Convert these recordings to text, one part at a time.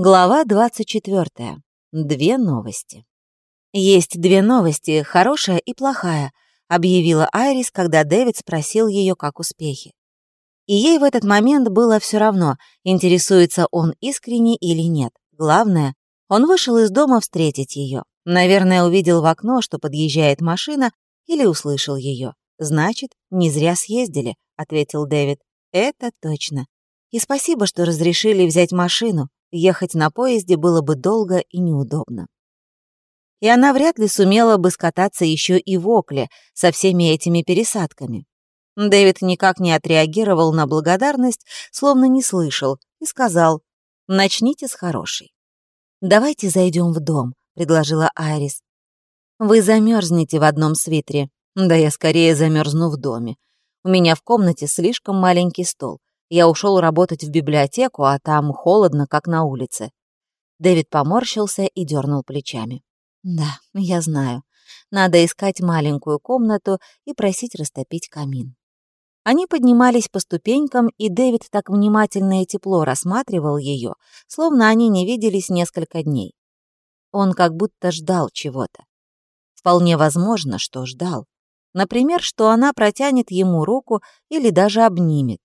Глава 24. Две новости. «Есть две новости, хорошая и плохая», — объявила Айрис, когда Дэвид спросил ее, как успехи. И ей в этот момент было все равно, интересуется он искренне или нет. Главное, он вышел из дома встретить ее. Наверное, увидел в окно, что подъезжает машина, или услышал ее. «Значит, не зря съездили», — ответил Дэвид. «Это точно. И спасибо, что разрешили взять машину. Ехать на поезде было бы долго и неудобно. И она вряд ли сумела бы скататься еще и в Окле со всеми этими пересадками. Дэвид никак не отреагировал на благодарность, словно не слышал, и сказал «Начните с хорошей». «Давайте зайдем в дом», — предложила Айрис. «Вы замерзнете в одном свитере. Да я скорее замерзну в доме. У меня в комнате слишком маленький стол. Я ушел работать в библиотеку, а там холодно, как на улице. Дэвид поморщился и дернул плечами. Да, я знаю. Надо искать маленькую комнату и просить растопить камин. Они поднимались по ступенькам, и Дэвид так внимательно и тепло рассматривал ее, словно они не виделись несколько дней. Он как будто ждал чего-то. Вполне возможно, что ждал. Например, что она протянет ему руку или даже обнимет.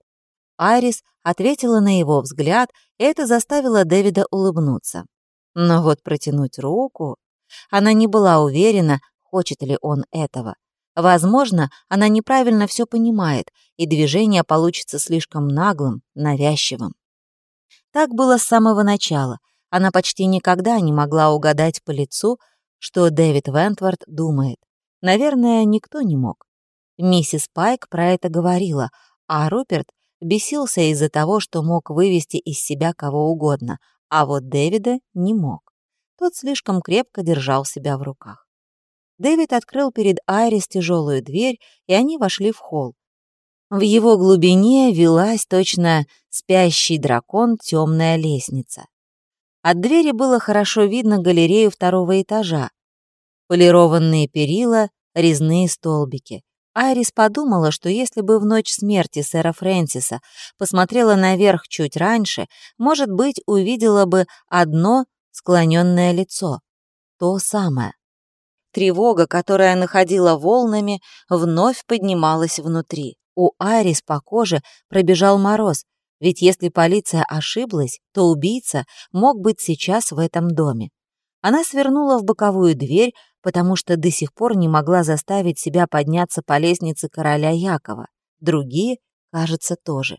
Айрис ответила на его взгляд, и это заставило Дэвида улыбнуться. Но вот протянуть руку... Она не была уверена, хочет ли он этого. Возможно, она неправильно все понимает, и движение получится слишком наглым, навязчивым. Так было с самого начала. Она почти никогда не могла угадать по лицу, что Дэвид Вентворд думает. Наверное, никто не мог. Миссис Пайк про это говорила, а Руперт бесился из-за того, что мог вывести из себя кого угодно, а вот Дэвида не мог. Тот слишком крепко держал себя в руках. Дэвид открыл перед Айрис тяжелую дверь, и они вошли в холл. В его глубине велась точно спящий дракон темная лестница. От двери было хорошо видно галерею второго этажа. Полированные перила, резные столбики. Айрис подумала, что если бы в ночь смерти сэра Фрэнсиса посмотрела наверх чуть раньше, может быть, увидела бы одно склоненное лицо. То самое. Тревога, которая находила волнами, вновь поднималась внутри. У Айрис по коже пробежал мороз, ведь если полиция ошиблась, то убийца мог быть сейчас в этом доме. Она свернула в боковую дверь, потому что до сих пор не могла заставить себя подняться по лестнице короля Якова. Другие, кажется, тоже.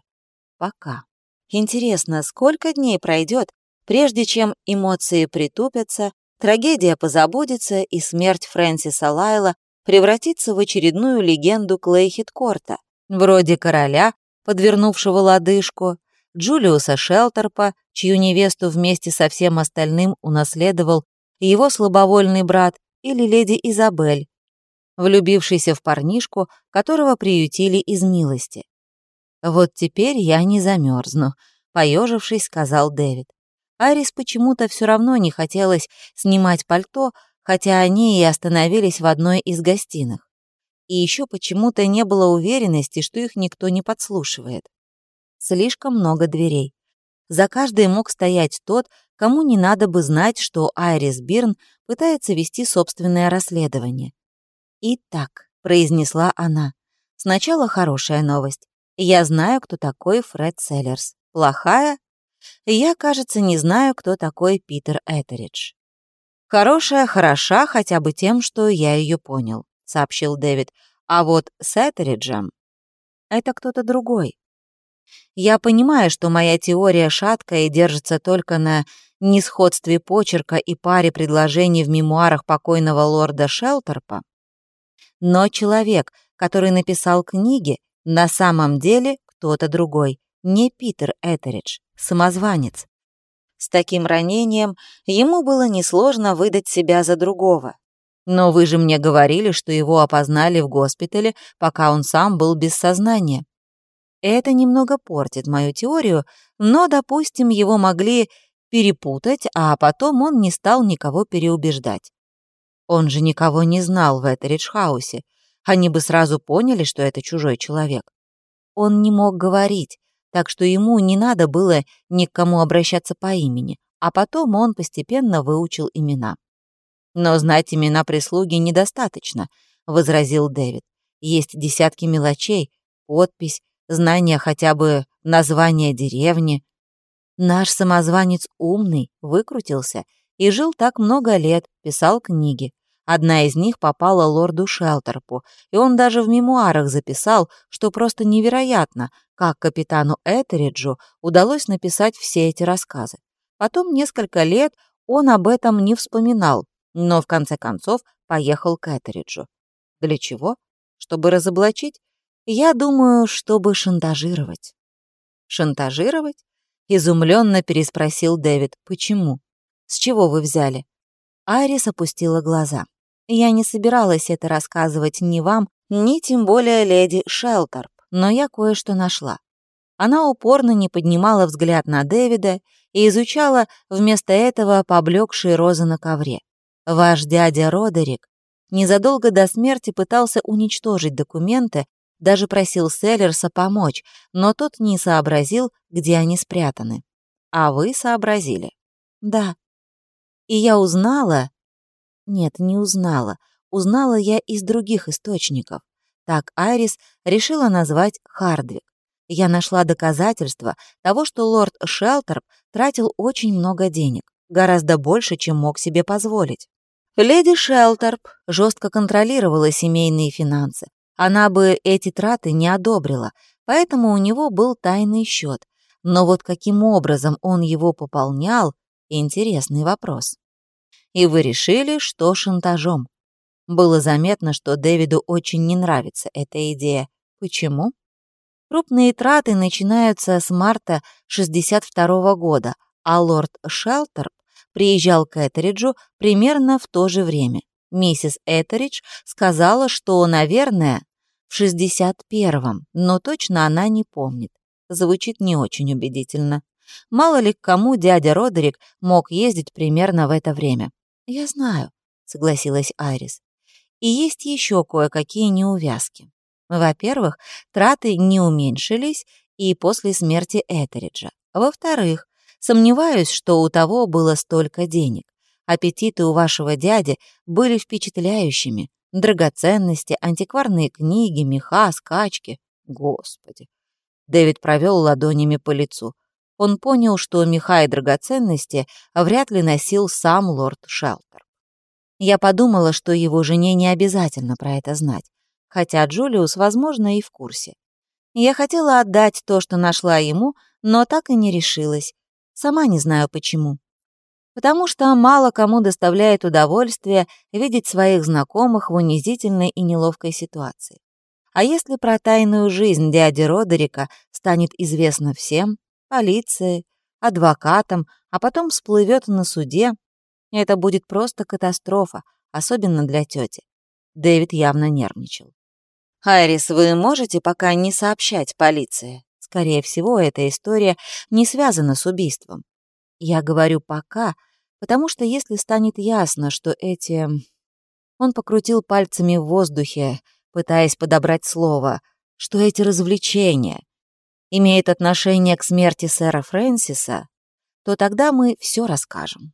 Пока. Интересно, сколько дней пройдет, прежде чем эмоции притупятся, трагедия позабудется и смерть Фрэнсиса Лайла превратится в очередную легенду Клейхиткорта, вроде короля, подвернувшего лодыжку, Джулиуса Шелтерпа, чью невесту вместе со всем остальным унаследовал его слабовольный брат, или леди Изабель, влюбившийся в парнишку, которого приютили из милости. «Вот теперь я не замерзну», — поежившись, сказал Дэвид. Арис почему-то все равно не хотелось снимать пальто, хотя они и остановились в одной из гостиных. И еще почему-то не было уверенности, что их никто не подслушивает. Слишком много дверей. За каждой мог стоять тот, кому не надо бы знать, что Айрис Бирн пытается вести собственное расследование. «Итак», — произнесла она, — «сначала хорошая новость. Я знаю, кто такой Фред Селлерс. Плохая? Я, кажется, не знаю, кто такой Питер Этеридж». «Хорошая хороша хотя бы тем, что я ее понял», — сообщил Дэвид. «А вот с Этериджем это кто-то другой. Я понимаю, что моя теория шаткая и держится только на несходстве почерка и паре предложений в мемуарах покойного лорда Шелтерпа, но человек, который написал книги, на самом деле кто-то другой, не Питер Этеридж, самозванец. С таким ранением ему было несложно выдать себя за другого. Но вы же мне говорили, что его опознали в госпитале, пока он сам был без сознания. Это немного портит мою теорию, но, допустим, его могли перепутать, а потом он не стал никого переубеждать. Он же никого не знал в Этеридж-хаусе. Они бы сразу поняли, что это чужой человек. Он не мог говорить, так что ему не надо было ни к кому обращаться по имени. а потом он постепенно выучил имена. «Но знать имена прислуги недостаточно», — возразил Дэвид. «Есть десятки мелочей, подпись, знание хотя бы названия деревни. Наш самозванец умный, выкрутился и жил так много лет, писал книги. Одна из них попала лорду Шелтерпу, и он даже в мемуарах записал, что просто невероятно, как капитану Этериджу удалось написать все эти рассказы. Потом несколько лет он об этом не вспоминал, но в конце концов поехал к Этериджу. Для чего? Чтобы разоблачить? Я думаю, чтобы шантажировать. Шантажировать? Изумленно переспросил Дэвид. Почему? С чего вы взяли? Айрис опустила глаза. Я не собиралась это рассказывать ни вам, ни тем более леди Шелтерп, но я кое-что нашла. Она упорно не поднимала взгляд на Дэвида и изучала вместо этого поблекшие розы на ковре. Ваш дядя Родерик незадолго до смерти пытался уничтожить документы, даже просил Селлерса помочь, но тот не сообразил, где они спрятаны. А вы сообразили. Да. И я узнала... Нет, не узнала. Узнала я из других источников. Так Айрис решила назвать Хардвик. Я нашла доказательства того, что лорд Шелтерп тратил очень много денег, гораздо больше, чем мог себе позволить. Леди Шелтерп жестко контролировала семейные финансы. Она бы эти траты не одобрила, поэтому у него был тайный счет. Но вот каким образом он его пополнял — интересный вопрос. И вы решили, что шантажом. Было заметно, что Дэвиду очень не нравится эта идея. Почему? Крупные траты начинаются с марта 62 -го года, а лорд Шелтерп приезжал к Этериджу примерно в то же время. Миссис Этеридж сказала, что, наверное, в 61-м, но точно она не помнит. Звучит не очень убедительно. Мало ли к кому дядя Родерик мог ездить примерно в это время. «Я знаю», — согласилась Айрис. «И есть еще кое-какие неувязки. Во-первых, траты не уменьшились и после смерти Этериджа. Во-вторых, Сомневаюсь, что у того было столько денег. Аппетиты у вашего дяди были впечатляющими. Драгоценности, антикварные книги, меха, скачки. Господи. Дэвид провел ладонями по лицу. Он понял, что меха и драгоценности вряд ли носил сам лорд Шелтер. Я подумала, что его жене не обязательно про это знать, хотя Джулиус, возможно, и в курсе. Я хотела отдать то, что нашла ему, но так и не решилась, Сама не знаю почему. Потому что мало кому доставляет удовольствие видеть своих знакомых в унизительной и неловкой ситуации. А если про тайную жизнь дяди Родерика станет известно всем, полиции, адвокатам, а потом всплывет на суде, это будет просто катастрофа, особенно для тети. Дэвид явно нервничал. «Айрис, вы можете пока не сообщать полиции?» Скорее всего, эта история не связана с убийством. Я говорю «пока», потому что если станет ясно, что эти... Он покрутил пальцами в воздухе, пытаясь подобрать слово, что эти развлечения имеют отношение к смерти сэра Фрэнсиса, то тогда мы все расскажем.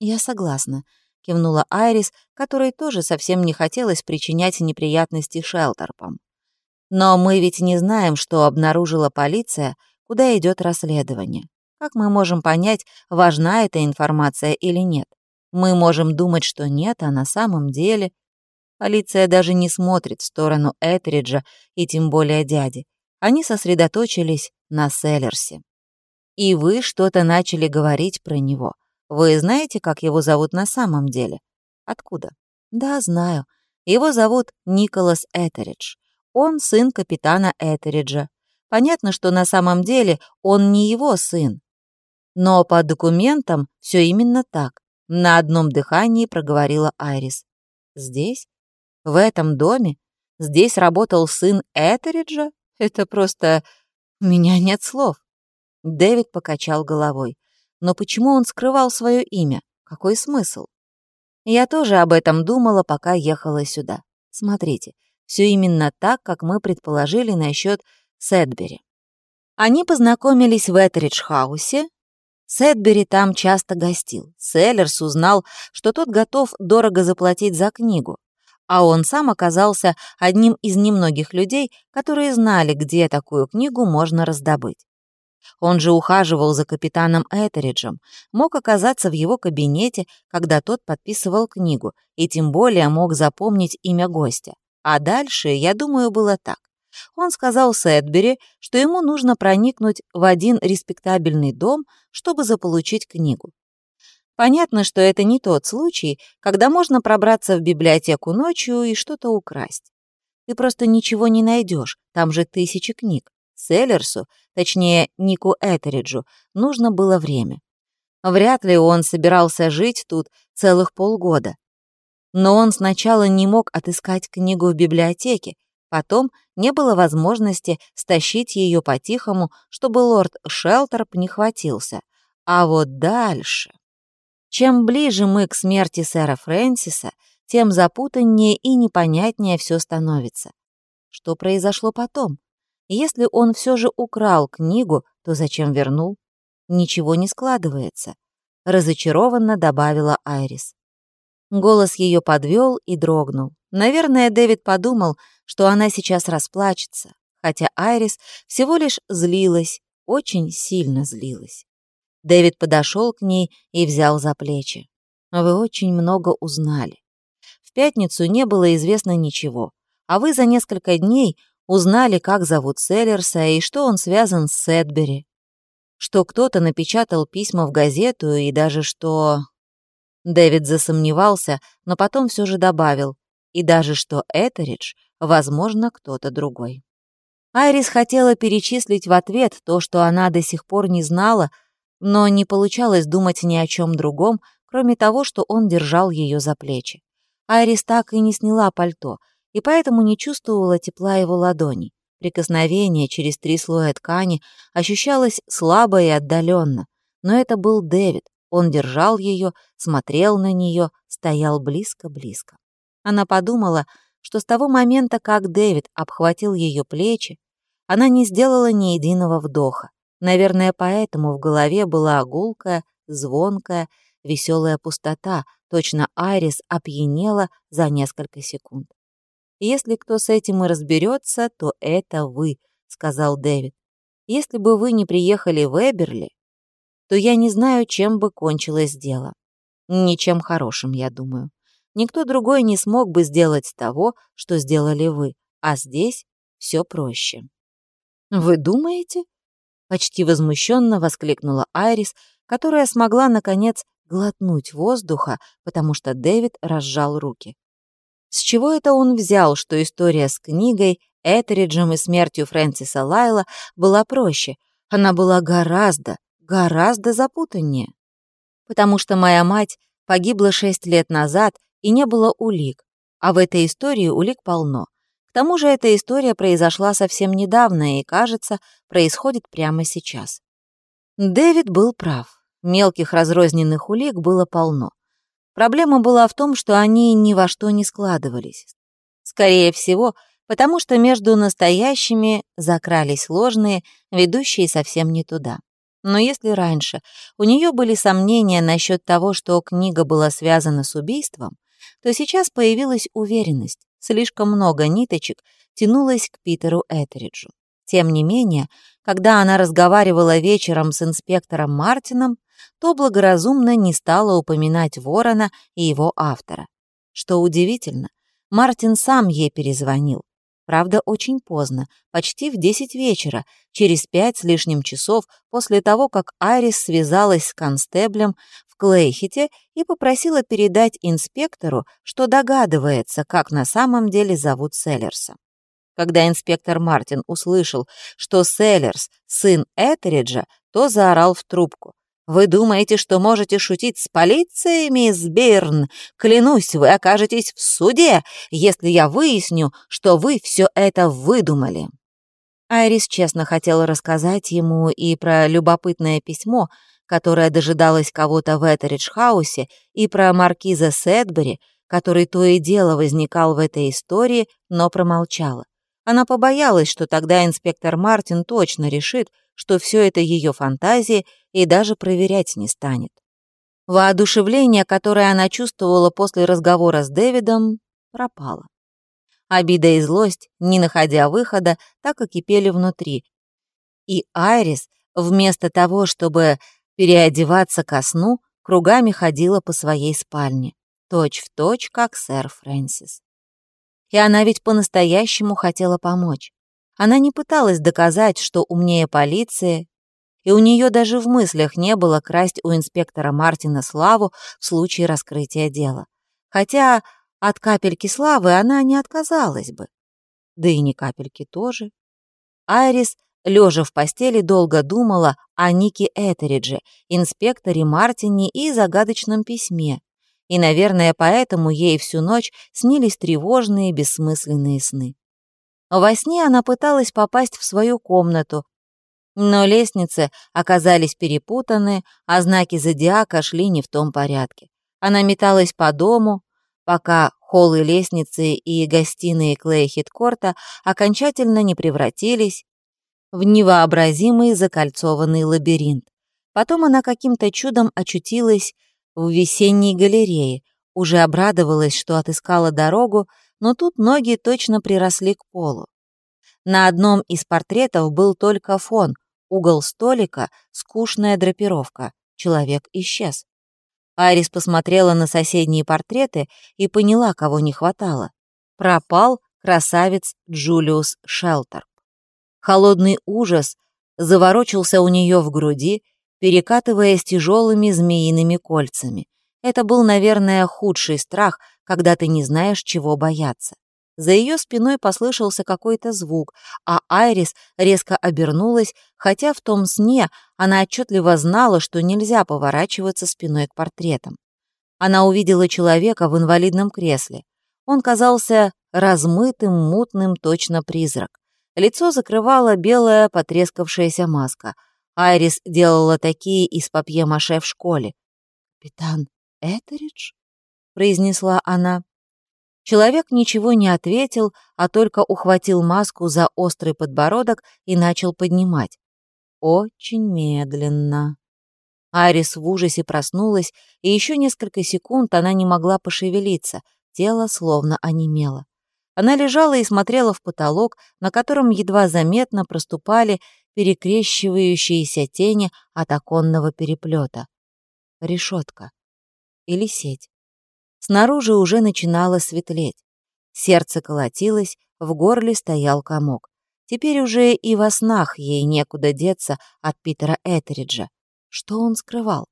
Я согласна, кивнула Айрис, которой тоже совсем не хотелось причинять неприятности Шелтерпам. Но мы ведь не знаем, что обнаружила полиция, куда идет расследование. Как мы можем понять, важна эта информация или нет? Мы можем думать, что нет, а на самом деле... Полиция даже не смотрит в сторону Этериджа и тем более дяди. Они сосредоточились на Селлерсе. И вы что-то начали говорить про него. Вы знаете, как его зовут на самом деле? Откуда? Да, знаю. Его зовут Николас Этеридж. Он сын капитана Этериджа. Понятно, что на самом деле он не его сын. Но по документам все именно так. На одном дыхании проговорила Айрис. Здесь? В этом доме? Здесь работал сын Этериджа? Это просто... У меня нет слов. Дэвид покачал головой. Но почему он скрывал свое имя? Какой смысл? Я тоже об этом думала, пока ехала сюда. Смотрите, все именно так, как мы предположили насчет Сэдбери. Они познакомились в Этеридж-хаусе, Сэдбери там часто гостил. Селлерс узнал, что тот готов дорого заплатить за книгу, а он сам оказался одним из немногих людей, которые знали, где такую книгу можно раздобыть. Он же ухаживал за капитаном Этериджем, мог оказаться в его кабинете, когда тот подписывал книгу, и тем более мог запомнить имя гостя. А дальше, я думаю, было так. Он сказал Сэдбери, что ему нужно проникнуть в один респектабельный дом, чтобы заполучить книгу. Понятно, что это не тот случай, когда можно пробраться в библиотеку ночью и что-то украсть. Ты просто ничего не найдешь, там же тысячи книг. Селлерсу, точнее Нику Этериджу, нужно было время. Вряд ли он собирался жить тут целых полгода. Но он сначала не мог отыскать книгу в библиотеке, потом не было возможности стащить ее по-тихому, чтобы лорд Шелтерп не хватился. А вот дальше... Чем ближе мы к смерти сэра Фрэнсиса, тем запутаннее и непонятнее все становится. Что произошло потом? Если он все же украл книгу, то зачем вернул? Ничего не складывается. Разочарованно добавила Айрис. Голос ее подвел и дрогнул. Наверное, Дэвид подумал, что она сейчас расплачется, хотя Айрис всего лишь злилась, очень сильно злилась. Дэвид подошел к ней и взял за плечи. «Вы очень много узнали. В пятницу не было известно ничего, а вы за несколько дней Узнали, как зовут Селлерса и что он связан с Сэдбери. Что кто-то напечатал письма в газету и даже что... Дэвид засомневался, но потом все же добавил. И даже что Этеридж, возможно, кто-то другой. Айрис хотела перечислить в ответ то, что она до сих пор не знала, но не получалось думать ни о чем другом, кроме того, что он держал ее за плечи. Айрис так и не сняла пальто — и поэтому не чувствовала тепла его ладоней. Прикосновение через три слоя ткани ощущалось слабо и отдаленно. Но это был Дэвид. Он держал ее, смотрел на нее, стоял близко-близко. Она подумала, что с того момента, как Дэвид обхватил ее плечи, она не сделала ни единого вдоха. Наверное, поэтому в голове была гулкая, звонкая, веселая пустота, точно Айрис опьянела за несколько секунд. «Если кто с этим и разберется, то это вы», — сказал Дэвид. «Если бы вы не приехали в Эберли, то я не знаю, чем бы кончилось дело. Ничем хорошим, я думаю. Никто другой не смог бы сделать того, что сделали вы, а здесь все проще». «Вы думаете?» — почти возмущенно воскликнула Айрис, которая смогла, наконец, глотнуть воздуха, потому что Дэвид разжал руки. С чего это он взял, что история с книгой, Этериджем и смертью Фрэнсиса Лайла была проще? Она была гораздо, гораздо запутаннее. Потому что моя мать погибла шесть лет назад, и не было улик, а в этой истории улик полно. К тому же эта история произошла совсем недавно и, кажется, происходит прямо сейчас. Дэвид был прав. Мелких разрозненных улик было полно. Проблема была в том, что они ни во что не складывались. Скорее всего, потому что между настоящими закрались ложные, ведущие совсем не туда. Но если раньше у нее были сомнения насчет того, что книга была связана с убийством, то сейчас появилась уверенность. Слишком много ниточек тянулось к Питеру Этериджу. Тем не менее, когда она разговаривала вечером с инспектором Мартином, то благоразумно не стала упоминать Ворона и его автора. Что удивительно, Мартин сам ей перезвонил. Правда, очень поздно, почти в десять вечера, через пять с лишним часов после того, как Айрис связалась с констеблем в Клейхите и попросила передать инспектору, что догадывается, как на самом деле зовут Селлерса. Когда инспектор Мартин услышал, что Селлерс — сын Этериджа, то заорал в трубку. «Вы думаете, что можете шутить с полицией, мисс Бирн? Клянусь, вы окажетесь в суде, если я выясню, что вы все это выдумали». Айрис честно хотела рассказать ему и про любопытное письмо, которое дожидалось кого-то в Этеридж-хаусе, и про маркиза Сэдбери, который то и дело возникал в этой истории, но промолчала. Она побоялась, что тогда инспектор Мартин точно решит, что все это ее фантазии и даже проверять не станет. Воодушевление, которое она чувствовала после разговора с Дэвидом, пропало. Обида и злость, не находя выхода, так и кипели внутри. И Айрис, вместо того, чтобы переодеваться ко сну, кругами ходила по своей спальне, точь-в-точь, точь, как сэр Фрэнсис. И она ведь по-настоящему хотела помочь. Она не пыталась доказать, что умнее полиции, и у нее даже в мыслях не было красть у инспектора Мартина славу в случае раскрытия дела. Хотя от капельки славы она не отказалась бы. Да и не капельки тоже. Айрис, лежа в постели, долго думала о Нике Этеридже, инспекторе Мартине и загадочном письме. И, наверное, поэтому ей всю ночь снились тревожные, бессмысленные сны. Во сне она пыталась попасть в свою комнату, но лестницы оказались перепутаны, а знаки зодиака шли не в том порядке. Она металась по дому, пока холлы лестницы и гостиные Клея Хиткорта окончательно не превратились в невообразимый закольцованный лабиринт. Потом она каким-то чудом очутилась в весенней галерее, уже обрадовалась, что отыскала дорогу, но тут ноги точно приросли к полу. На одном из портретов был только фон, угол столика, скучная драпировка. Человек исчез. Айрис посмотрела на соседние портреты и поняла, кого не хватало. Пропал красавец Джулиус Шелтерп. Холодный ужас заворочился у нее в груди, перекатываясь тяжелыми змеиными кольцами. Это был, наверное, худший страх, когда ты не знаешь, чего бояться. За ее спиной послышался какой-то звук, а Айрис резко обернулась, хотя в том сне она отчетливо знала, что нельзя поворачиваться спиной к портретам. Она увидела человека в инвалидном кресле. Он казался размытым, мутным, точно призрак. Лицо закрывала белая потрескавшаяся маска. Айрис делала такие из папье-маше в школе. «Капитан Этеридж?» — произнесла она. Человек ничего не ответил, а только ухватил маску за острый подбородок и начал поднимать. Очень медленно. Арис в ужасе проснулась, и еще несколько секунд она не могла пошевелиться, тело словно онемело. Она лежала и смотрела в потолок, на котором едва заметно проступали перекрещивающиеся тени от оконного переплета. Решетка. Или сеть. Снаружи уже начинало светлеть. Сердце колотилось, в горле стоял комок. Теперь уже и во снах ей некуда деться от Питера Этериджа. Что он скрывал?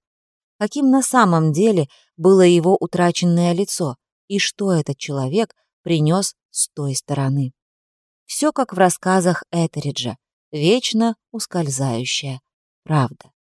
Каким на самом деле было его утраченное лицо? И что этот человек принес с той стороны? Все как в рассказах Этериджа, вечно ускользающая правда.